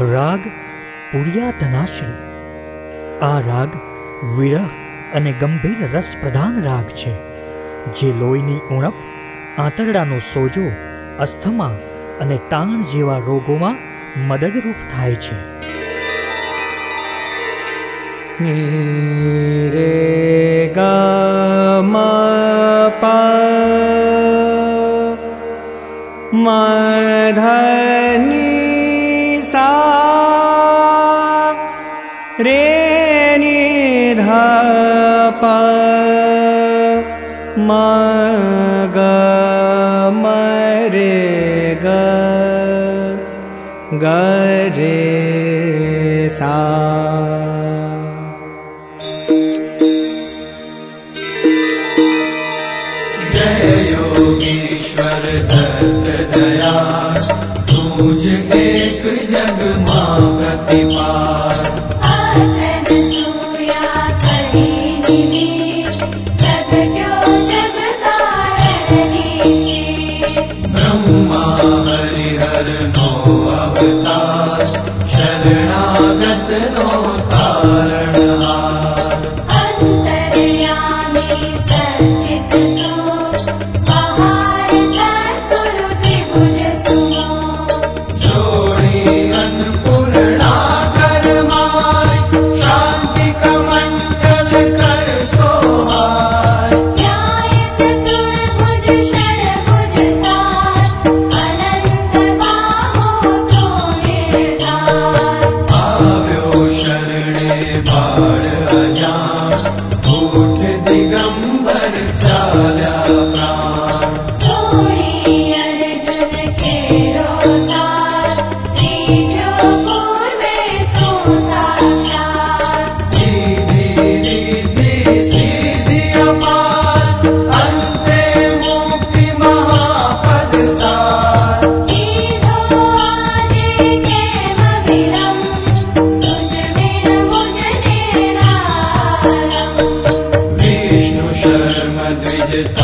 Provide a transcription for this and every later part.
રાગ પુર્યાતનાશ્રી. આ રાગ વિરહ અને ગંભીર રસ પ્રધાન રાગ છે, જે લોહીની ઉણપ, આંતરડાનો સોજો, અસ્થમા અને તાણ જેવા રોગોમાં મદદરૂપ થાય છે. રે ગા મા પા મા रे ी ध ग रे गरे दिगंबर चाला।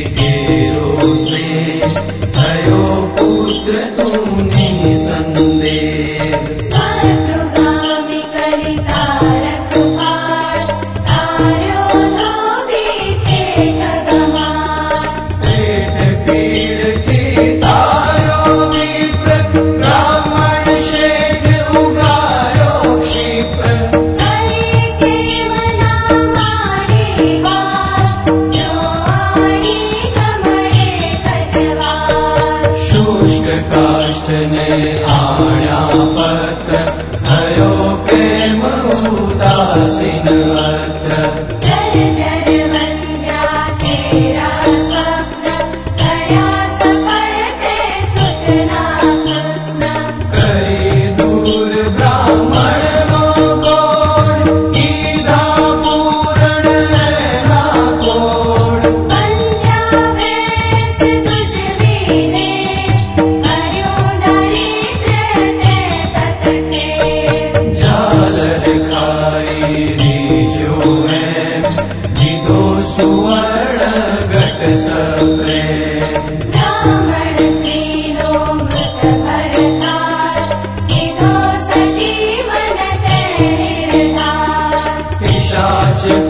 quiero ser, ayo putra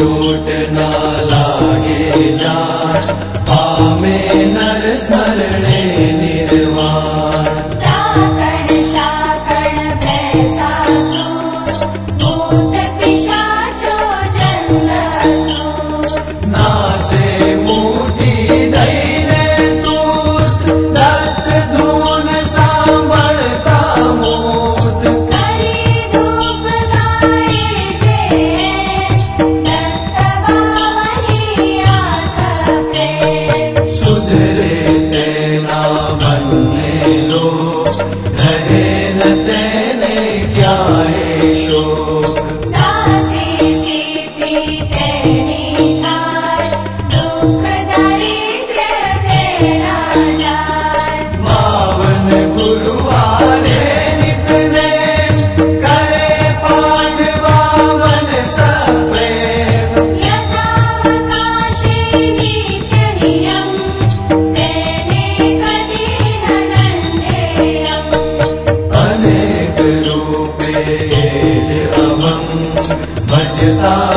टूटना 满街打